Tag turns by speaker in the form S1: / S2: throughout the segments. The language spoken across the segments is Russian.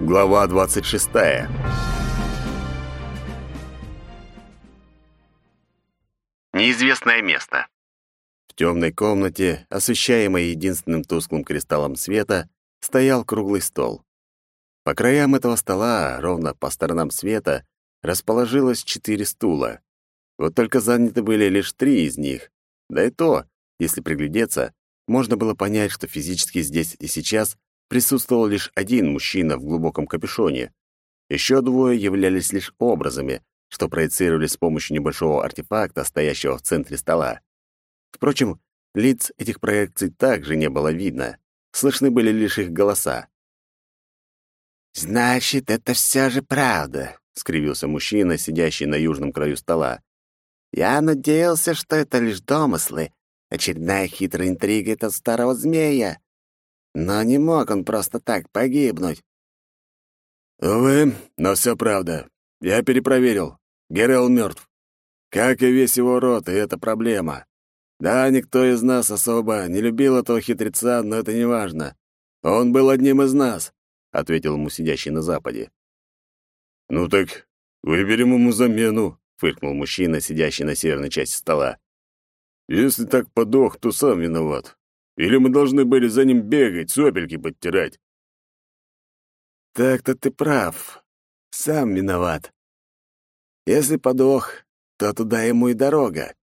S1: Глава 26. Неизвестное место. В темной комнате, освещаемой единственным тусклым кристаллом света, стоял круглый стол. По краям этого стола, ровно по сторонам света, расположилось четыре стула. Вот только заняты были лишь три из них. Да и то, если приглядеться, можно было понять, что физически здесь и сейчас присутствовал лишь один мужчина в глубоком капюшоне. Еще двое являлись лишь образами, что проецировали с помощью небольшого артефакта, стоящего в центре стола. Впрочем, лиц этих проекций также не было видно. Слышны были лишь их голоса.
S2: «Значит, это все же правда», — скривился мужчина, сидящий на южном краю стола. «Я надеялся, что это лишь домыслы, очередная хитрая интрига этого старого змея. Но не мог он просто так погибнуть.
S1: «Увы, но все правда. Я перепроверил. Герел мертв. Как и весь его род, и это проблема. Да, никто из нас особо не любил этого хитреца, но это не важно. Он был одним из нас», — ответил ему сидящий на западе. «Ну так выберем ему замену», — фыркнул мужчина, сидящий на северной части стола. «Если так подох, то сам виноват. Или мы должны были за ним бегать, сопельки подтирать?»
S2: «Так-то ты прав. Сам виноват. Если подох, то туда ему и дорога.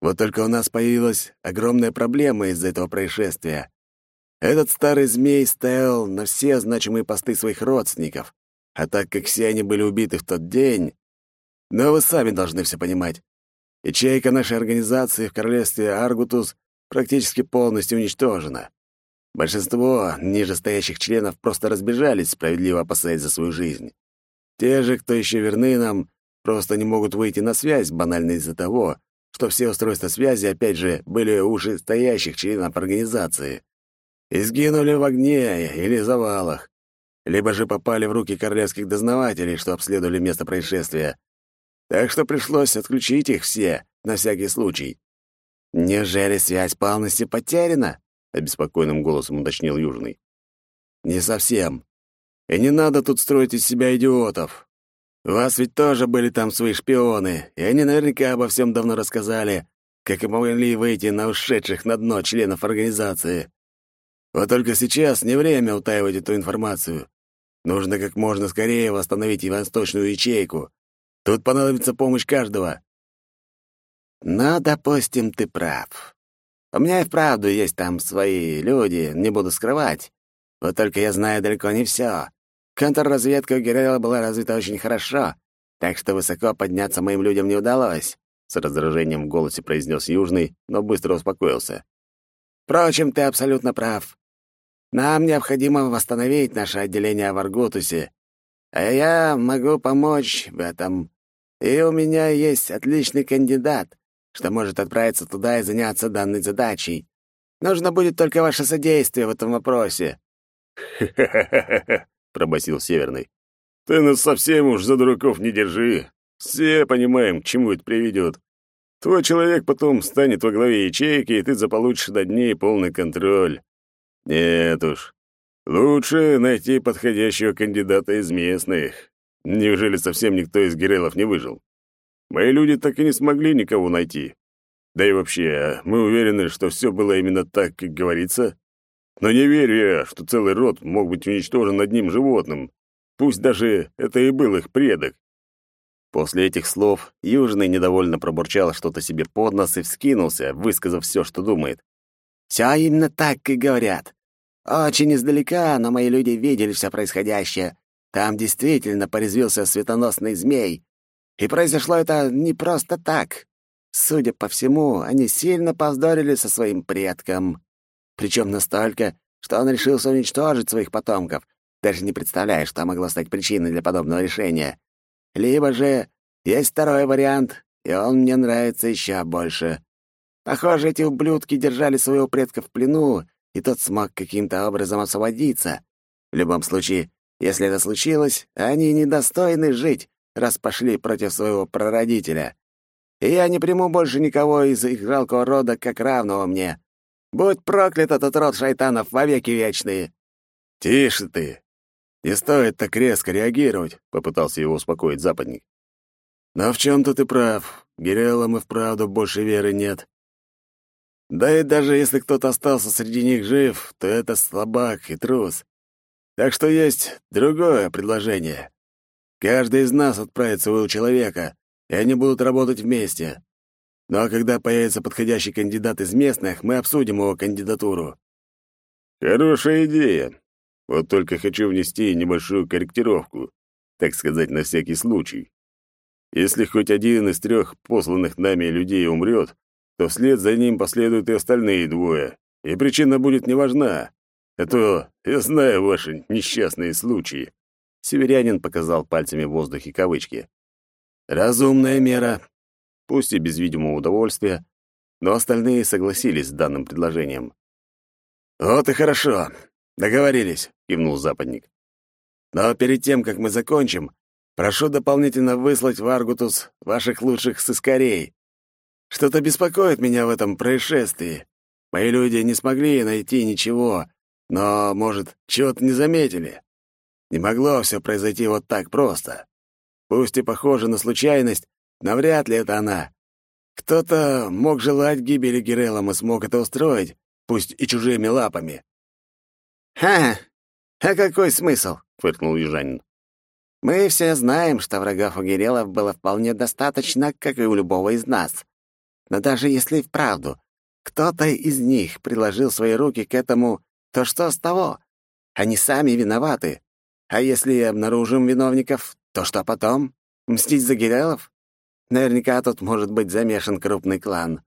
S2: Вот только у нас появилась огромная проблема из-за этого происшествия. Этот старый змей стоял на все значимые посты своих родственников, а так как все они были убиты в тот день... Но вы сами должны все понимать. Ячейка нашей организации в королевстве Аргутус практически полностью уничтожена. Большинство нижестоящих членов просто разбежались, справедливо опасаясь за свою жизнь. Те же, кто еще верны нам, просто не могут выйти на связь банально из-за того, что все устройства связи, опять же, были у стоящих членов организации. И сгинули в огне или завалах, либо же попали в руки королевских дознавателей, что обследовали место происшествия. Так что пришлось отключить их все, на всякий случай. «Неужели связь полностью потеряна?» — обеспокоенным голосом уточнил Южный. «Не совсем. И не надо тут строить из себя идиотов. У вас ведь тоже были там свои шпионы, и они наверняка обо всем давно рассказали, как и могли выйти на ушедших на дно членов организации. Вот только сейчас не время утаивать эту информацию. Нужно как можно скорее восстановить восточную ячейку. Тут понадобится помощь каждого. Но, допустим, ты прав. У меня и вправду есть там свои люди, не буду скрывать. Вот только я знаю далеко не все. Контрразведка у Геррера была развита очень хорошо, так что высоко подняться моим людям не удалось», — с раздражением в голосе произнес Южный, но быстро успокоился. «Впрочем, ты абсолютно прав. Нам необходимо восстановить наше отделение в Аргутусе, а я могу помочь в этом. И у меня есть отличный кандидат, что может отправиться туда и заняться данной задачей. Нужно будет только ваше содействие в этом вопросе».
S1: «Ха-ха-ха-ха!» — пробасил Северный. «Ты нас совсем уж за дураков не держи. Все понимаем, к чему это приведет. Твой человек потом станет во главе ячейки, и ты заполучишь над ней полный контроль. Нет уж. Лучше найти подходящего кандидата из местных. Неужели совсем никто из герелов не выжил? Мои люди так и не смогли никого найти. Да и вообще, мы уверены, что все было именно так, как говорится. Но не верю я, что целый род мог быть уничтожен одним животным. Пусть даже это и был их предок. После этих слов Южный недовольно пробурчал что-то себе под нос и вскинулся, высказав все, что думает.
S2: «Все именно так и говорят. Очень издалека, но мои люди видели все происходящее. Там действительно порезвился светоносный змей. И произошло это не просто так. Судя по всему, они сильно повздорили со своим предком. Причем настолько, что он решился уничтожить своих потомков, даже не представляя, что могло стать причиной для подобного решения. Либо же есть второй вариант, и он мне нравится еще больше. Похоже, эти ублюдки держали своего предка в плену, и тот смог каким-то образом освободиться. В любом случае, если это случилось, они недостойны жить, раз пошли против своего прародителя. И я не приму больше никого из их жалкого рода как равного мне. Будь проклят этот род шайтанов во веки вечные!»
S1: «Тише ты!
S2: Не стоит так резко реагировать, попытался его успокоить западник. Но в чем-то ты прав. Гиреллам и вправду больше веры нет. Да и даже если кто-то остался среди них жив, то это слабак и трус. Так что есть другое предложение. Каждый из нас отправит своего человека, и они будут работать вместе. Ну а когда появится подходящий кандидат из местных, мы обсудим его кандидатуру.
S1: Хорошая идея. Вот только хочу внести небольшую корректировку, так сказать, на всякий случай. Если хоть один из трех посланных нами людей умрет, то вслед за ним последуют и остальные двое, и причина будет неважна. А то я знаю ваши несчастные случаи. Северянин показал пальцами в воздухе кавычки.
S2: Разумная мера.
S1: Пусть и без видимого удовольствия, но остальные согласились с данным предложением.
S2: «Вот и хорошо. Договорились», — кивнул западник. «Но перед тем, как мы закончим, прошу дополнительно выслать в Аргутус ваших лучших сыскарей. Что-то беспокоит меня в этом происшествии. Мои люди не смогли найти ничего, но, может, чего-то не заметили. Не могло все произойти вот так просто. Пусть и похоже на случайность, но вряд ли это она. Кто-то мог желать гибели Гиреллам и смог это устроить, пусть и чужими лапами.
S3: «Ха! А какой смысл?» — фыркнул южанин. «Мы все знаем, что врагов у Гиреллов было вполне достаточно, как и у любого из нас. Но даже если вправду кто-то из них приложил свои руки к этому, то что с того? Они сами виноваты. А если обнаружим виновников, то что потом? Мстить за Гиреллов? Наверняка тут может быть замешан крупный клан.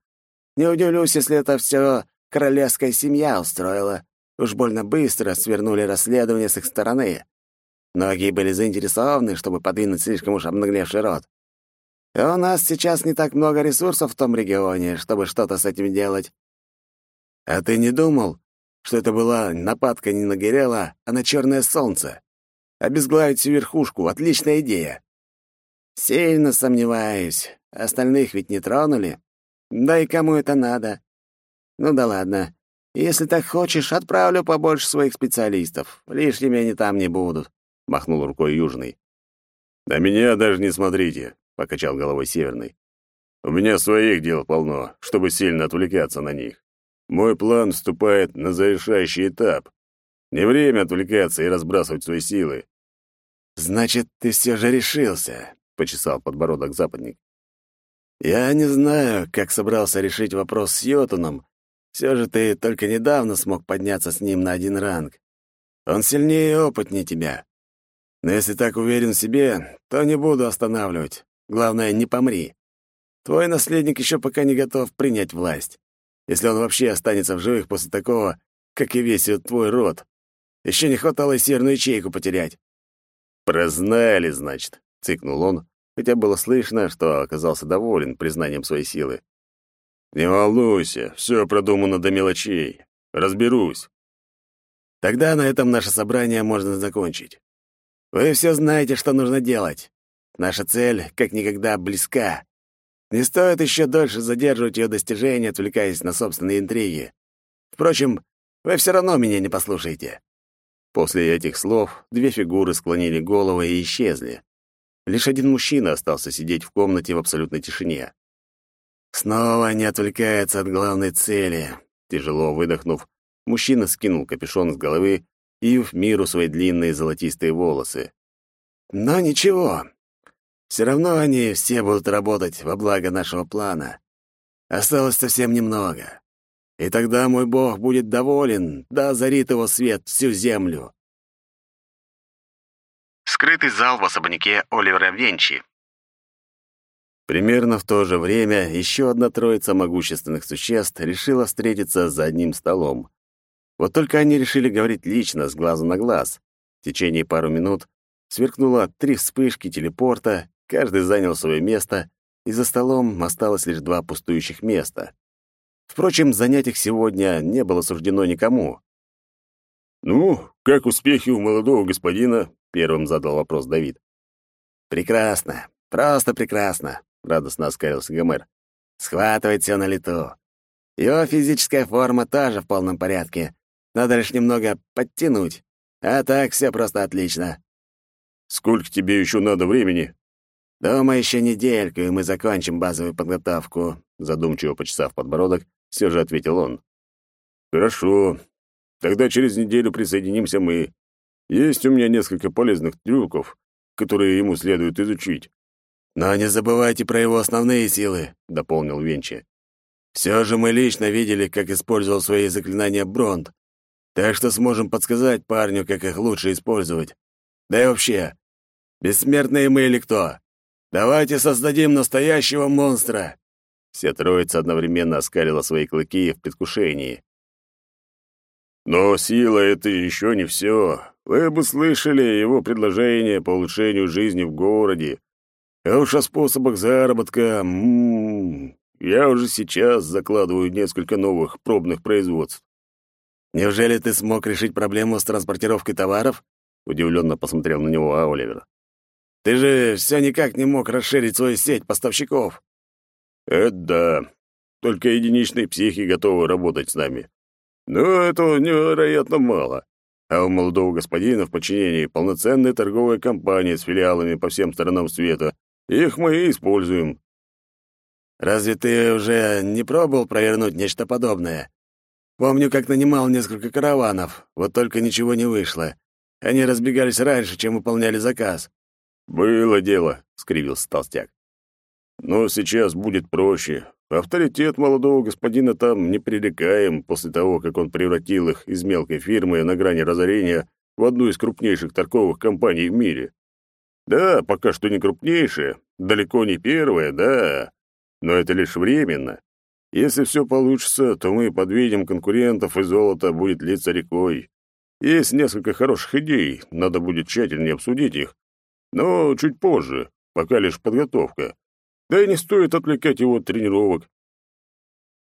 S3: Не удивлюсь, если это все королевская семья устроила. Уж больно быстро свернули расследование с их стороны. Многие были заинтересованы, чтобы подвинуть слишком уж обнаглевший род. И у нас сейчас не так много ресурсов в том регионе, чтобы что-то с этим делать.
S2: А ты не думал, что это была нападка не на Герела, а на черное солнце? Обезглавить всю верхушку — отличная идея.
S3: Сильно сомневаюсь. Остальных ведь не тронули. Да и кому это надо? Ну да ладно. Если так хочешь, отправлю побольше своих специалистов. Лишними они там не будут», — махнул рукой Южный.
S1: «На меня даже не смотрите», — покачал головой Северный. «У меня своих дел полно, чтобы сильно отвлекаться на них. Мой план вступает на завершающий этап. Не время отвлекаться и разбрасывать свои силы».
S2: «Значит, ты все же решился», — почесал подбородок западник. «Я не знаю, как собрался решить вопрос с Йотуном, все же ты только недавно смог подняться с ним на один ранг. Он сильнее и опытнее тебя. Но если так уверен в себе, то не буду останавливать. Главное, не помри. Твой наследник еще пока не готов принять власть. Если он вообще останется в живых после такого, как и весь твой род. Еще не хватало и серную ячейку потерять.
S1: «Прознали, значит», — цикнул он, хотя было слышно, что оказался доволен признанием своей силы. «Не волнуйся, все продумано до мелочей. Разберусь».
S2: Тогда на этом наше собрание можно закончить. Вы все знаете, что нужно делать. Наша цель как никогда близка. Не стоит еще дольше задерживать ее достижения, отвлекаясь на собственные интриги. Впрочем, вы все равно меня не послушаете».
S1: После этих слов две фигуры склонили головы и исчезли. Лишь один мужчина остался сидеть в комнате в абсолютной тишине.
S2: Снова не отвлекается от главной цели.
S1: Тяжело выдохнув, мужчина скинул капюшон с головы и в миру свои длинные золотистые волосы.
S2: Но ничего. Все равно они все будут работать во благо нашего плана. Осталось совсем немного. И тогда мой бог будет доволен, да озарит его свет всю землю.
S4: Скрытый зал в особняке Оливера Венчи.
S1: Примерно в то же время еще одна троица могущественных существ решила встретиться за одним столом. Вот только они решили говорить лично, с глазу на глаз. В течение пару минут сверкнуло три вспышки телепорта, каждый занял свое место, и за столом осталось лишь два пустующих места. Впрочем, занять их сегодня не было суждено никому.
S2: «Ну, как успехи у молодого господина?» — первым задал вопрос Давид.
S3: «Прекрасно, просто прекрасно радостно оскалился Гомер. Схватывает все на лету. Его физическая форма тоже в полном порядке. Надо лишь немного подтянуть.
S2: А так все просто отлично.
S1: Сколько тебе еще надо времени?
S2: Думаю, еще недельку, и мы закончим базовую подготовку, задумчиво почесав подбородок, все же ответил он.
S1: Хорошо. Тогда через неделю присоединимся мы. Есть у меня несколько полезных трюков, которые ему следует изучить.
S2: Но не забывайте про его основные силы, дополнил Венчи. Все же мы лично видели, как использовал свои заклинания Бронт, так что сможем подсказать парню, как их лучше использовать. Да и вообще, бессмертные мы или кто? Давайте создадим настоящего монстра!»
S1: Вся троица одновременно оскалила свои клыки в предвкушении. «Но сила — это еще не все. Вы бы слышали его предложение по улучшению жизни в городе. А уж о способах заработка... М -м -м, я уже сейчас закладываю несколько новых пробных производств.
S2: «Неужели ты смог решить проблему с транспортировкой товаров?» — удивленно посмотрел на него Оливер. «Ты же все никак не мог расширить свою сеть поставщиков».
S1: «Это да. Только единичные психи готовы работать с нами. Но этого невероятно мало. А у молодого господина в подчинении полноценная торговая компания с филиалами по всем сторонам света. Их мы и используем.
S2: Разве ты уже не пробовал провернуть нечто подобное? Помню, как нанимал несколько караванов, вот только ничего не вышло. Они разбегались раньше, чем выполняли заказ.
S1: «Было дело», — скривился толстяк. «Но сейчас будет проще. Авторитет молодого господина там непререкаем после того, как он превратил их из мелкой фирмы на грани разорения в одну из крупнейших торговых компаний в мире. Да, пока что не крупнейшая, далеко не первая, да, но это лишь временно. Если все получится, то мы подведем конкурентов, и золото будет литься рекой. Есть несколько хороших идей, надо будет тщательнее обсудить их. Но чуть позже, пока лишь подготовка. Да и не стоит отвлекать его от тренировок.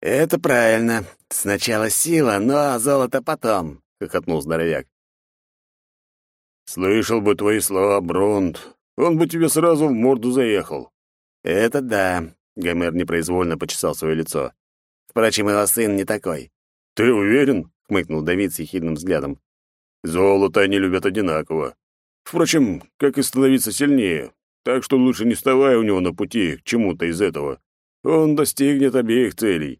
S2: «Это правильно. Сначала сила, но золото потом», — хохотнул здоровяк.
S1: «Слышал бы твои слова, Бронт. Он бы тебе сразу в морду заехал».
S2: «Это да. Гомер непроизвольно почесал свое лицо. Впрочем, его сын не такой.
S1: «Ты уверен?» — хмыкнул Давид с ехидным взглядом. «Золото они любят одинаково. Впрочем, как и становиться сильнее. Так что лучше не вставай у него на пути к чему-то из этого. Он достигнет обеих целей».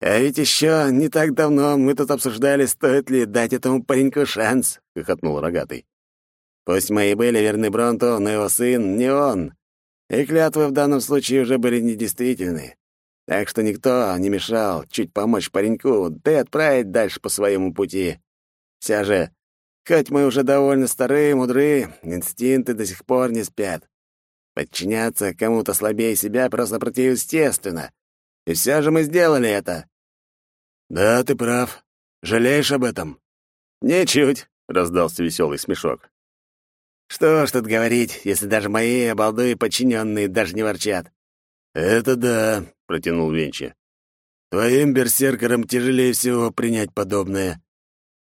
S2: «А ведь еще не так давно мы тут обсуждали, стоит ли дать этому пареньку шанс», — хохотнул рогатый. «Пусть мы и были верны Бронту, но его сын не он. И клятвы в данном случае уже были недействительны. Так что никто не мешал чуть помочь пареньку, да и отправить дальше по своему пути. Вся же, хоть мы уже довольно старые мудры, инстинкты до сих пор не спят. Подчиняться кому-то слабее себя просто противоестественно. И все же мы сделали это. Да, ты прав. Жалеешь об этом? Ничуть, — раздался веселый смешок. Что ж тут говорить, если даже мои обалдуи подчиненные даже не ворчат. Это да, протянул Венчи. Твоим берсеркерам тяжелее всего принять подобное.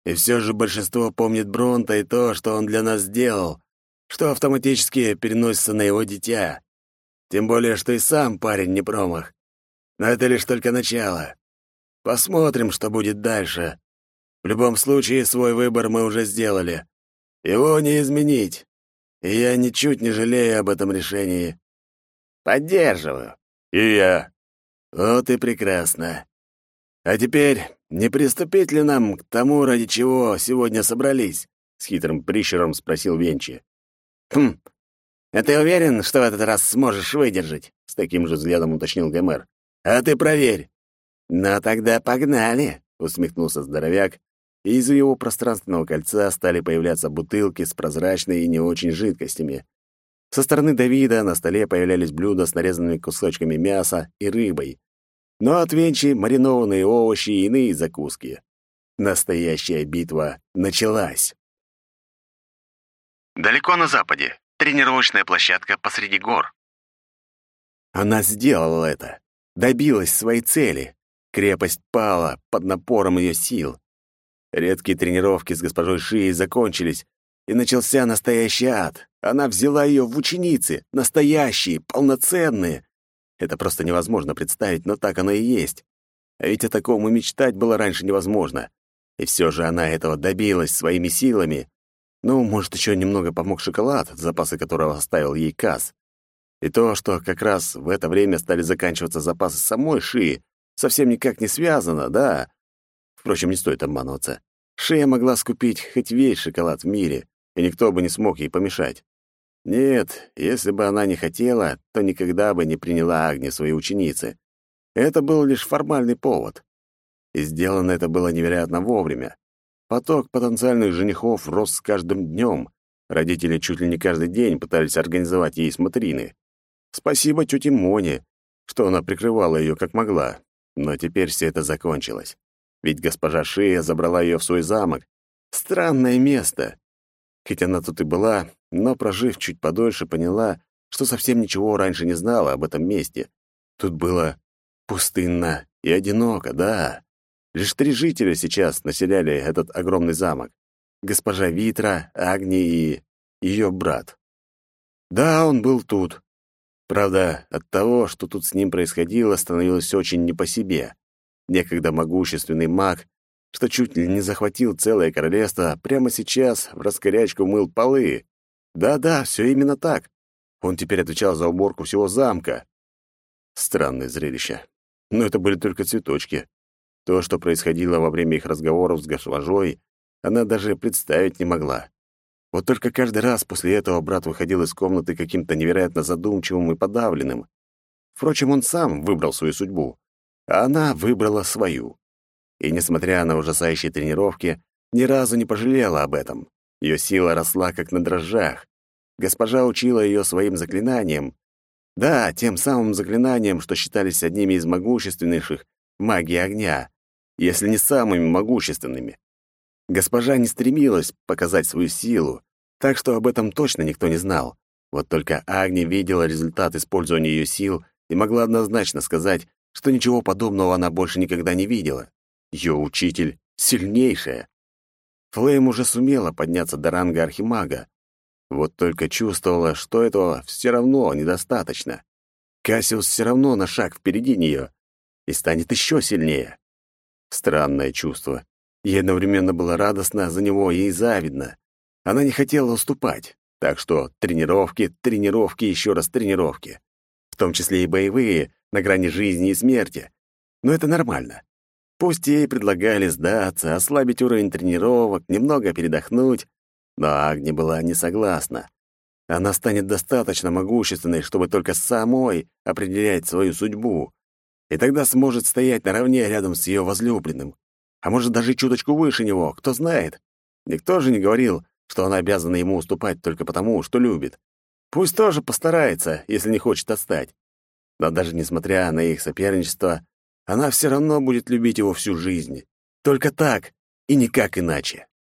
S2: И все же большинство помнит Бронта и то, что он для нас сделал, что автоматически переносится на его дитя. Тем более, что и сам парень не промах. Но это лишь только начало. Посмотрим, что будет дальше. В любом случае, свой выбор мы уже сделали. Его не изменить и я ничуть не жалею об этом решении. Поддерживаю. И я. Вот и прекрасно. А теперь не приступить ли нам к тому, ради чего сегодня собрались? С хитрым прищуром спросил Венчи. Хм. А ты уверен, что в этот раз сможешь выдержать? С таким же взглядом уточнил Гомер. А ты проверь. Ну тогда погнали, усмехнулся здоровяк и из его пространственного кольца стали появляться бутылки с прозрачной и не очень жидкостями. Со стороны Давида на столе появлялись блюда с нарезанными кусочками мяса и рыбой. Но от Венчи — маринованные овощи и иные закуски. Настоящая битва началась.
S4: Далеко на западе. Тренировочная площадка посреди гор.
S2: Она сделала это. Добилась своей цели. Крепость пала под напором ее сил. Редкие тренировки с госпожой Шией закончились, и начался настоящий ад. Она взяла ее в ученицы, настоящие, полноценные. Это просто невозможно представить, но так оно и есть. А ведь о таком и мечтать было раньше невозможно. И все же она этого добилась своими силами. Ну, может, еще немного помог шоколад, запасы которого оставил ей Каз. И то, что как раз в это время стали заканчиваться запасы самой Ши, совсем никак не связано, да. Впрочем, не стоит обманываться. Шия могла скупить хоть весь шоколад в мире, и никто бы не смог ей помешать. Нет, если бы она не хотела, то никогда бы не приняла Агни своей ученицы. Это был лишь формальный повод. И сделано это было невероятно вовремя. Поток потенциальных женихов рос с каждым днем. Родители чуть ли не каждый день пытались организовать ей смотрины. Спасибо тете Моне, что она прикрывала ее как могла. Но теперь все это закончилось. Ведь госпожа Шея забрала ее в свой замок. Странное место. Хоть она тут и была, но, прожив чуть подольше, поняла, что совсем ничего раньше не знала об этом месте. Тут было пустынно и одиноко, да. Лишь три жителя сейчас населяли этот огромный замок. Госпожа Витра, Агни и ее брат. Да, он был тут. Правда, от того, что тут с ним происходило, становилось очень не по себе. Некогда могущественный маг, что чуть ли не захватил целое королевство, прямо сейчас в раскорячку мыл полы. Да-да, все именно так. Он теперь отвечал за уборку всего замка. Странное зрелище. Но это были только цветочки. То, что происходило во время их разговоров с госпожой, она даже представить не могла. Вот только каждый раз после этого брат выходил из комнаты каким-то невероятно задумчивым и подавленным. Впрочем, он сам выбрал свою судьбу, а она выбрала свою. И, несмотря на ужасающие тренировки, ни разу не пожалела об этом. Ее сила росла, как на дрожжах. Госпожа учила ее своим заклинаниям. Да, тем самым заклинаниям, что считались одними из могущественнейших магии огня, если не самыми могущественными. Госпожа не стремилась показать свою силу, так что об этом точно никто не знал. Вот только Агни видела результат использования ее сил и могла однозначно сказать, что ничего подобного она больше никогда не видела. Ее учитель сильнейшая. Флейм уже сумела подняться до ранга архимага. Вот только чувствовала, что этого все равно недостаточно. Кассиус все равно на шаг впереди нее и станет еще сильнее. Странное чувство. Ей одновременно было радостно за него и завидно. Она не хотела уступать, так что тренировки, тренировки, еще раз тренировки. В том числе и боевые, на грани жизни и смерти. Но это нормально. Пусть ей предлагали сдаться, ослабить уровень тренировок, немного передохнуть, но Агни была не согласна. Она станет достаточно могущественной, чтобы только самой определять свою судьбу, и тогда сможет стоять наравне рядом с ее возлюбленным. А может, даже чуточку выше него, кто знает. Никто же не говорил, что она обязана ему уступать только потому, что любит. Пусть тоже постарается, если не хочет отстать. Но даже несмотря на их соперничество, она все равно будет любить его всю жизнь. Только так и никак иначе.